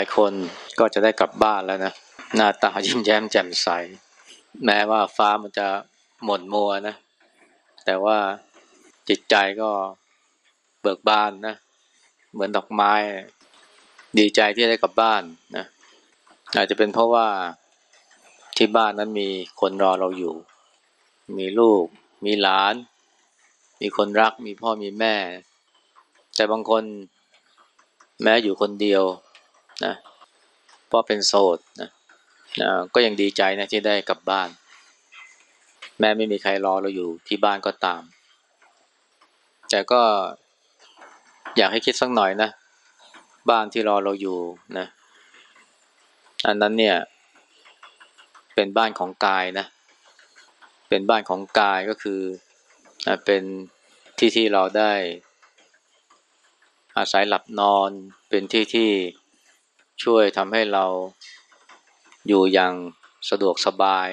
หลายคนก็จะได้กลับบ้านแล้วนะหน้าตายิ้มแย้มแจ่มใส แม้ว่าฟ้ามันจะหม่นมัวนะ แต่ว่าจิตใจก็เบิกบานนะ เหมือนดอกไม้ ดีใจที่ได้กลับบ้านนะอาจจะเป็นเพราะว่าที่บ้านนั้นมีคนรอเราอยู่ มีลูก มีหลาน มีคนรัก มีพ่อมีแม่ แต่บางคนแม้อยู่คนเดียว นะเพราะเป็นโสดนะนะก็ยังดีใจนะที่ได้กลับบ้าน แม้ไม่มีใครรอเราอยู่ที่บ้านก็ตาม แต่ก็อยากให้คิดสักหน่อยนะ บ้านที่รอเราอยู่นะ อันนั้นเนี่ย เป็นบ้านของกายนะ เป็นบ้านของกายก็คือเป็นที่ที่เราได้อาศัยหลับนอน เป็นที่ที่ ช่วยทำให้เราอยู่อย่างสะดวกสบาย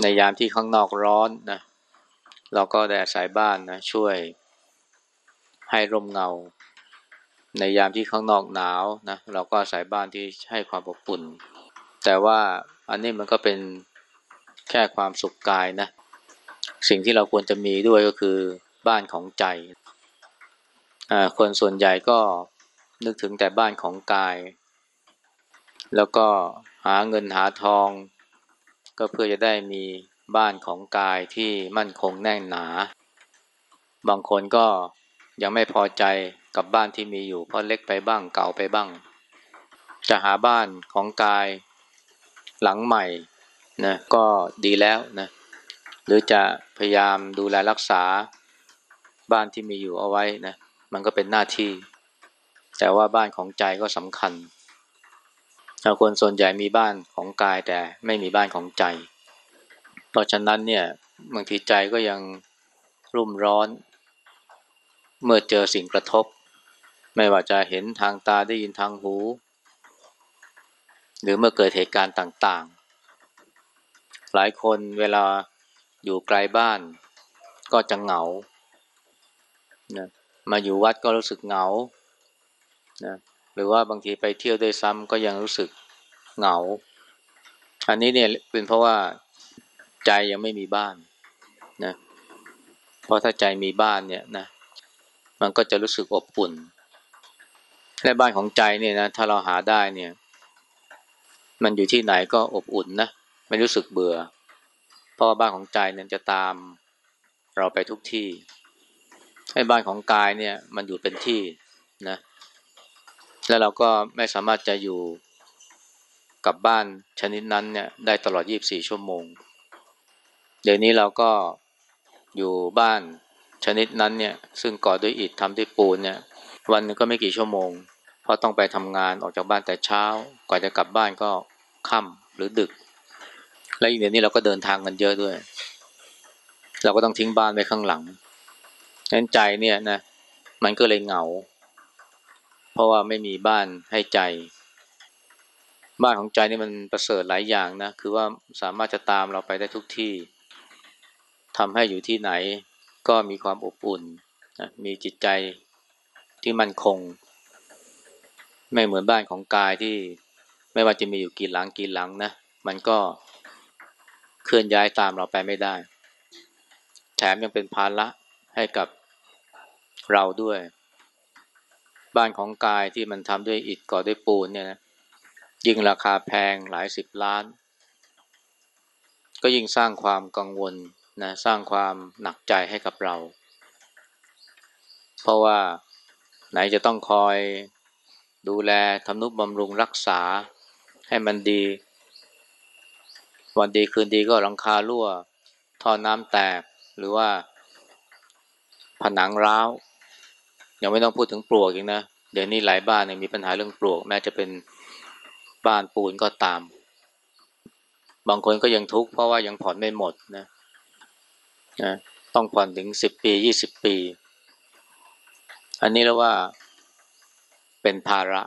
ในยามที่ข้างนอกร้อนนะเราก็ได้อาศัยบ้านนะช่วยให้ร่มเงา ในยามที่ข้างนอกหนาวนะเราก็อาศัยบ้านที่ให้ความอบอุ่น แต่ว่าอันนี้มันก็เป็นแค่ความสุขกายนะสิ่งที่เราควรจะมีด้วยก็คือบ้านของใจคนส่วนใหญ่ก็ นึกถึงแต่บ้านของกาย แล้วก็หาเงินหาทอง ก็เพื่อจะได้มีบ้านของกายที่มั่นคงแน่นหนา บางคนก็ยังไม่พอใจกับบ้านที่มีอยู่ เพราะเล็กไปบ้างเก่าไปบ้าง จะหาบ้านของกายหลังใหม่นะก็ดีแล้วนะหรือจะพยายามดูแลรักษาบ้านที่มีอยู่เอาไว้นะมันก็เป็นหน้าที่ แต่ว่าบ้านของใจก็สำคัญคนส่วนใหญ่มีบ้านของกายแต่ไม่มีบ้านของใจ เพราะฉะนั้นเนี่ยบางทีใจก็ยังรุ่มร้อน เมื่อเจอสิ่งกระทบ ไม่ว่าจะเห็นทางตาได้ยินทางหู หรือเมื่อเกิดเหตุการณ์ต่างๆ หลายคนเวลาอยู่ไกลบ้านก็จะเหงานะมาอยู่วัดก็รู้สึกเหงา นะหรือว่าบางทีไปเที่ยวด้วยซ้ำก็ยังรู้สึกเหงา อันนี้เนี่ยเป็นเพราะว่าใจยังไม่มีบ้านนะเพราะถ้าใจมีบ้านเนี่ยนะมันก็จะรู้สึกอบอุ่นและบ้านของใจเนี่ยนะถ้าเราหาได้เนี่ย มันอยู่ที่ไหนก็อบอุ่นนะไม่รู้สึกเบื่อ เพราะว่าบ้านของใจเนี่ยจะตามเราไปทุกที่ ให้บ้านของกายเนี่ย มันอยู่เป็นที่นะ แล้วเราก็ไม่สามารถจะอยู่กับบ้านชนิดนั้นเนี่ยได้ตลอด 24 ชั่วโมง เดี๋ยวนี้เราก็อยู่บ้านชนิดนั้นเนี่ยซึ่งก่อด้วยอิฐทำด้วยปูนเนี่ยวันนึงก็ไม่กี่ชั่วโมง เพราะต้องไปทำงานออกจากบ้านแต่เช้ากว่าจะกลับบ้านก็ค่ำหรือดึก และอีกเดี๋ยวนี้เราก็เดินทางกันเยอะด้วย เราก็ต้องทิ้งบ้านไว้ข้างหลังนั้นใจเนี่ยนะมันก็เลยเหงา ราะว่าไม่มีบ้านให้ใจ บ้านของใจนี่มันประเสริฐหลายอย่างนะคือว่าสามารถจะตามเราไปได้ทุกที่ทำให้อยู่ที่ไหนก็มีความอบอุ่นนะมีจิตใจที่มั่นคง ไม่เหมือนบ้านของกายที่ไม่ว่าจะมีอยู่กี่หลังกี่หลังนะมันก็เคลื่อนย้ายตามเราไปไม่ได้ แถมยังเป็นภาระให้กับเราด้วย บ้านของกายที่มันทำด้วยอิฐก่อด้วยปูนเนี่ยนะยิ่งราคาแพงหลายสิบล้าน ก็ยิ่งสร้างความกังวลนะสร้างความหนักใจให้กับเรา เพราะว่าไหนจะต้องคอยดูแลทำนุบำรุงรักษาให้มันดี วันดีคืนดีก็รังคารั่วท่อน้ำแตกหรือว่าผนังร้าว ยังไม่ต้องพูดถึงปลวกอีกนะ เดี๋ยวนี้หลายบ้านเนี่ยมีปัญหาเรื่องปลวก แม้จะเป็นบ้านปูนก็ตาม บางคนก็ยังทุกข์เพราะว่ายังผ่อนไม่หมดนะนะต้องผ่อนถึงสิบปียี่สิบปี อันนี้แล้วว่าเป็นภาระ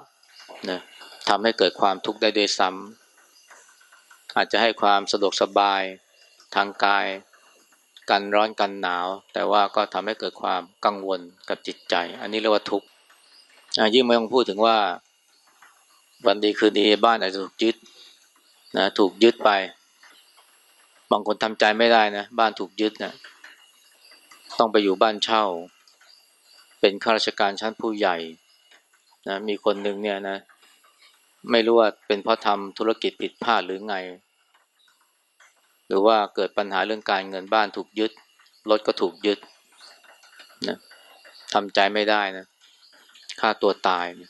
นะทำให้เกิดความทุกข์ได้ด้วยซ้ำอาจจะให้ความสะดวกสบายทางกาย กันร้อนกันหนาว แต่ว่าก็ทำให้เกิดความกังวลกับจิตใจ อันนี้เรียกว่าทุกข์ยิ่งไม่ต้องพูดถึงว่า วันดีคืนดีบ้านอาจจะถูกยึดนะถูกยึดไป บางคนทำใจไม่ได้นะบ้านถูกยึดนะต้องไปอยู่บ้านเช่า เป็นข้าราชการชั้นผู้ใหญ่นะมีคนหนึ่งเนี่ยนะ ไม่รู้ว่าเป็นเพราะทำธุรกิจผิดพลาดหรือไง หรือว่าเกิดปัญหาเรื่องการเงินบ้านถูกยึดรถก็ถูกยึดนะทำใจไม่ได้นะฆ่าตัวตายนะ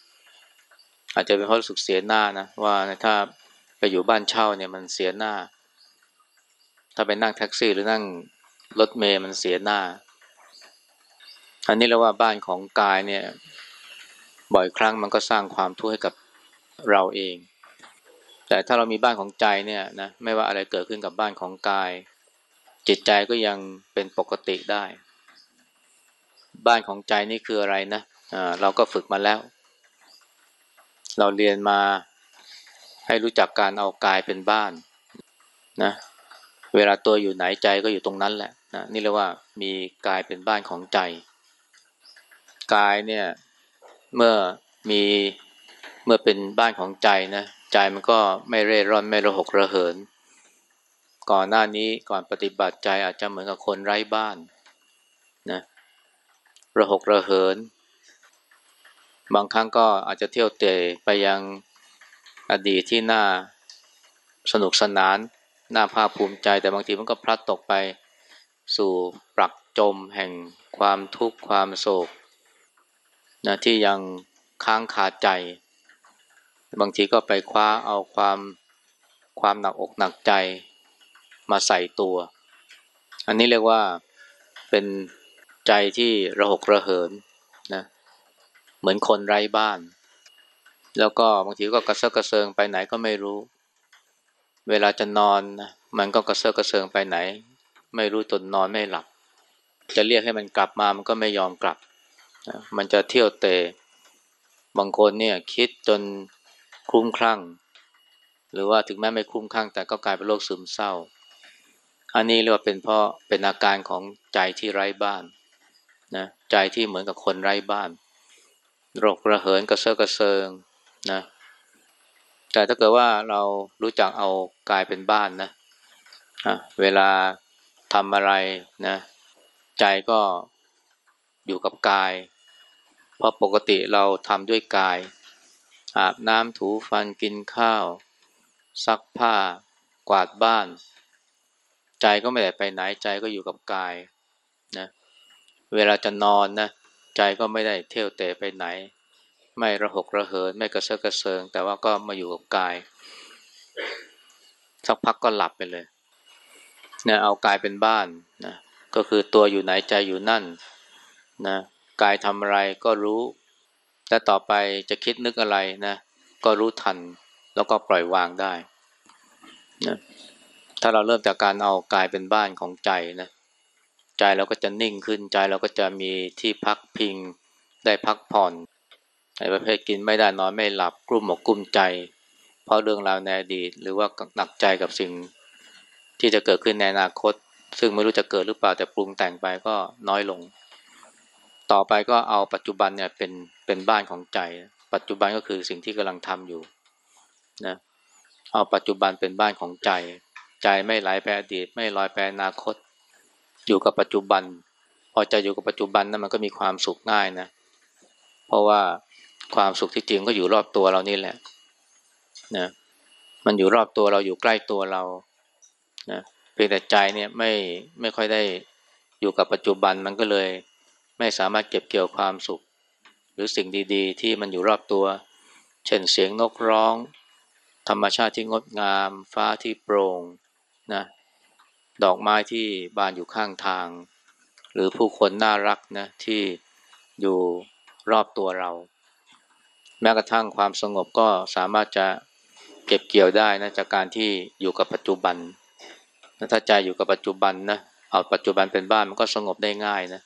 อาจจะเป็นเพราะรู้สึกเสียหน้านะว่าถ้าไปอยู่บ้านเช่าเนี่ยมันเสียหน้า ถ้าไปนั่งแท็กซี่หรือนั่งรถเมย์มันเสียหน้า อันนี้เรียกว่าบ้านของกายเนี่ย บ่อยครั้งมันก็สร้างความทุกข์ให้กับเราเอง แต่ถ้าเรามีบ้านของใจเนี่ยนะไม่ว่าอะไรเกิดขึ้นกับบ้านของกาย จิตใจก็ยังเป็นปกติได้ บ้านของใจนี่คืออะไรนะอ่าเราก็ฝึกมาแล้ว เราเรียนมาให้รู้จักการเอากายเป็นบ้านนะเวลาตัวอยู่ไหนใจก็อยู่ตรงนั้นแหละนะนี่เรียกว่ามีกายเป็นบ้านของใจ กายเนี่ยเมื่อมีเมื่อเป็นบ้านของใจนะ ใจมันก็ไม่เร่ร่อนไม่ระหกระเหิน ก่อนหน้านี้ก่อนปฏิบัติใจอาจจะเหมือนกับคนไร้บ้านนะระหกระเหิน บางครั้งก็อาจจะเที่ยวเตะไปยังอดีตที่น่าสนุกสนานน่าภาคภูมิใจ แต่บางทีมันก็พลัดตกไปสู่ปรักจมแห่งความทุกข์ความโศกนะที่ยังค้างคาใจ บางทีก็ไปคว้าเอาความความหนักอกหนักใจมาใส่ตัว อันนี้เรียกว่าเป็นใจที่ระหกระเหินนะเหมือนคนไร้บ้าน แล้วก็บางทีก็กระเซาะกระเซิงไปไหนก็ไม่รู้ เวลาจะนอนมันก็กระเซาะกระเซิงไปไหน ไม่รู้จนนอนไม่หลับ จะเรียกให้มันกลับมามันก็ไม่ยอมกลับนะมันจะเที่ยวเตะบางคนเนี่ยคิดจน คลุ้มคลั่ง หรือว่าถึงแม้ไม่คลุ้มคลั่ง แต่ก็กลายเป็นโรคซึมเศร้า อันนี้เรียกว่าเป็นเพราะเป็นอาการของใจที่ไร้บ้านนะใจที่เหมือนกับคนไร้บ้านโรคระเหินกระเซาะกระเซิงนะแต่ถ้าเกิดว่าเรารู้จักเอากายเป็นบ้านนะะเวลาทำอะไรนะใจก็อยู่กับกาย เพราะปกติเราทำด้วยกาย อาบน้ำถูฟันกินข้าว ซักผ้า กวาดบ้าน ใจก็ไม่ได้ไปไหนใจก็อยู่กับกายนะเวลาจะนอนนะใจก็ไม่ได้เที่ยวเตะไปไหน ไม่ระหกระเหินไม่กระเซาะกระเซิง แต่ว่าก็มาอยู่กับกาย สักพักก็หลับไปเลยเนี่ยเอากายเป็นบ้านนะก็คือตัวอยู่ไหนใจอยู่นั่นนะกายทำอะไรก็รู้ และต่อไปจะคิดนึกอะไรนะก็รู้ทันแล้วก็ปล่อยวางได้นะถ้าเราเริ่มจากการเอากายเป็นบ้านของใจนะใจเราก็จะนิ่งขึ้นใจเราก็จะมีที่พักพิงได้พักผ่อนในประเภทกินไม่ได้นอนไม่หลับกลุ้มหมกกลุ้มใจ เพราะเรื่องราวในอดีต หรือว่าหนักใจกับสิ่งที่จะเกิดขึ้นในอนาคต ซึ่งไม่รู้จะเกิดหรือเปล่าแต่ปรุงแต่งไปก็น้อยลง ต่อไปก็เอาปัจจุบันเนี่ยเป็นเป็นบ้านของใจ ปัจจุบันก็คือสิ่งที่กำลังทำอยู่นะเอาปัจจุบันเป็นบ้านของใจ ใจไม่ไหลไปอดีต ไม่ลอยไปอนาคต อยู่กับปัจจุบัน พอใจอยู่กับปัจจุบันนั้นมันก็มีความสุขง่ายนะ เพราะว่าความสุขที่จริงก็อยู่รอบตัวเรานี่แหละนะมันอยู่รอบตัวเราอยู่ใกล้ตัวเรานะเพียงแต่ใจเนี่ยไม่ไม่ค่อยได้อยู่กับปัจจุบันมันก็เลย ไม่สามารถเก็บเกี่ยวความสุข หรือสิ่งดีๆ ที่มันอยู่รอบตัว เช่นเสียงนกร้อง ธรรมชาติที่งดงาม ฟ้าที่โปร่งนะดอกไม้ที่บานอยู่ข้างทาง หรือผู้คนน่ารักนะที่อยู่รอบตัวเรา แม้กระทั่งความสงบก็สามารถจะเก็บเกี่ยวได้นะจากการที่อยู่กับปัจจุบันถ้าใจอยู่กับปัจจุบันนะเอาปัจจุบันเป็นบ้านมันก็สงบได้ง่ายนะ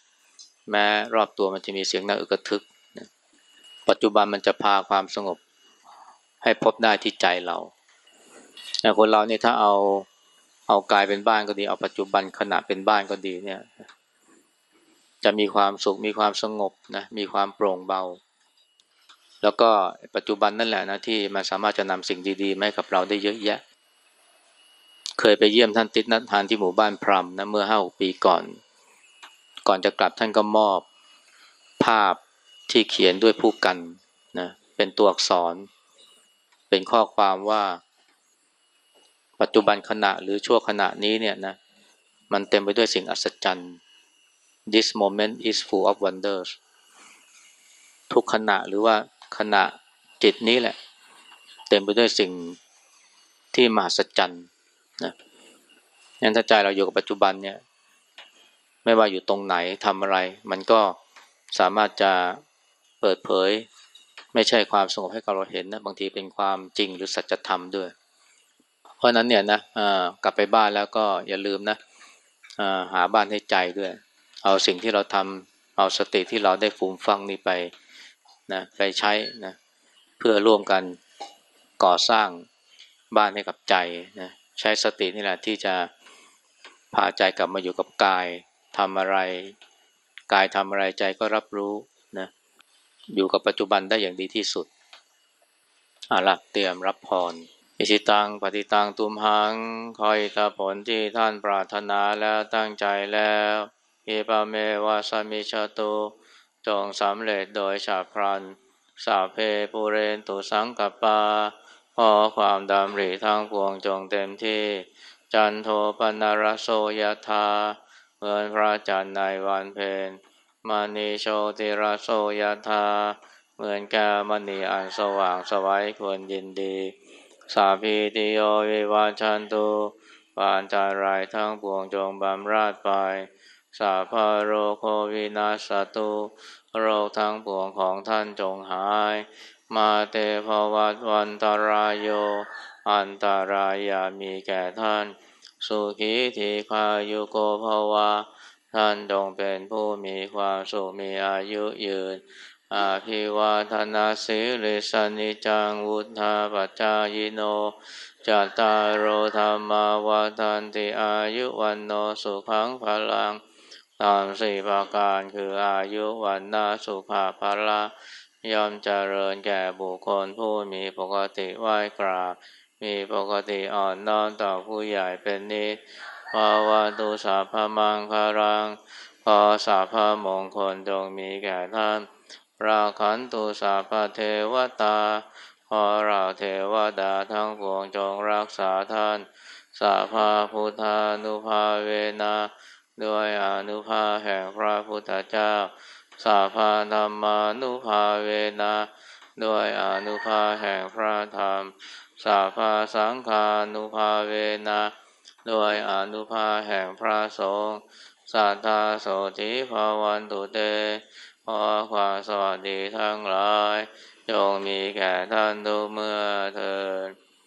แม้รอบตัวมันจะมีเสียงน่าอึกทึกนะปัจจุบันมันจะพาความสงบ ให้พบได้ที่ใจเราแต่คนเราเนี่ยถ้าเอาเอากายเป็นบ้านก็ดี เอาปัจจุบันขณะเป็นบ้านก็ดีเนี่ย จะมีความสุขมีความสงบนะมีความโปร่งเบา แล้วก็ปัจจุบันนั่นแหละนะที่มันสามารถจะนำสิ่งดีๆมาให้กับเราได้เยอะแยะ เคยไปเยี่ยมท่านติดนัดทานที่หมู่บ้านพรมนะเมื่อห้าปีก่อน ก่อนจะกลับท่านก็มอบภาพที่เขียนด้วยผู้กันนะเป็นตัวอักษร เป็นข้อความว่า ปัจจุบันขณะหรือชั่วขณะนี้เนี่ยนะมันเต็มไปด้วยสิ่งอัศจรรย์ this moment is full of wonders ทุกขณะหรือว่าขณะจิตนี้แหละ เต็มไปด้วยสิ่งที่มหัศจรรย์นะงั้นถ้าใจเราอยู่กับปัจจุบันเนี่ย ไม่ว่าอยู่ตรงไหนทำอะไร มันก็สามารถจะเปิดเผย ไม่ใช่ความสงบให้กับเราเห็นนะบางทีเป็นความจริงหรือสัจธรรมด้วย เพราะนั้นเนี่ยนะกลับไปบ้านแล้วก็อย่าลืมนะหาบ้านให้ใจด้วย เอาสิ่งที่เราทำเอาสติที่เราได้ฟูมฟังนี้ไปนะไปใช้นะเพื่อร่วมกันก่อสร้างบ้านให้กับใจนะใช้สตินี่แหละที่จะพาใจกลับมาอยู่กับกาย ทำอะไร กายทำอะไรใจก็รับรู้นะอยู่กับปัจจุบันได้อย่างดีที่สุดอาลักเตรียมรับพรอิชิตังปฏิตังตุมหัง คอยตาผลที่ท่านปรารถนาแล้วตั้งใจแล้วเอปาเมวาสมิชตุจงสำเร็จโดยฉาพรัน สาเพปูเรนตุสังกปาพอความดำริทั้งปวงจงเต็มที่ จันโทปนารโสยธา เหมือนพระจันทร์ในวันเพ็ญมานีโชติราโสยธา เหมือนแก้มณีอันสว่างสวัยควรยินดี สาพีติโยวิวาชันตุปานจารายทั้งปวงจงบำราดไป สาพาโรโควินาสตุโรคทั้งปวงของท่านจงหาย มาเตภวัตวันตรายโย อันตรายามีแก่ท่าน สุขีทีคายุโกภวา ท่านจงเป็นผู้มีความสุขมีอายุยืน อาภิวาทนาสิริสนิจังวุธาปัจจายโนจัตตารโอธรรมาวาทันติอายุวันโนสุขังพลังตามสี่ประการคืออายุวันนาสุภาภละย่อมเจริญแก่บุคคลผู้มีปกติไหวกราบ มีปกติอ่อนน้อมต่อผู้ใหญ่เป็นนิภาวะตุสาพมังคารังขอสาพมงคลจงมีแก่ท่าน ราขันตุสาพเทวตาขอเราเทวดาทั้งปวงจงรักษาท่าน สาพาพุทธานุภาเวนาด้วยอนุภาแห่งพระพุทธเจ้า สาภาธรรมานุภาเวนะด้วยอนุภาแห่งพระธรรม สาภาสังคานุภาเวนะด้วยอนุภาแห่งพระสงฆ์สัทธาโสธิภาวันตุเตขอความสวัสดีทั้งหลายจงมีแก่ท่านทุกเมื่อเถิด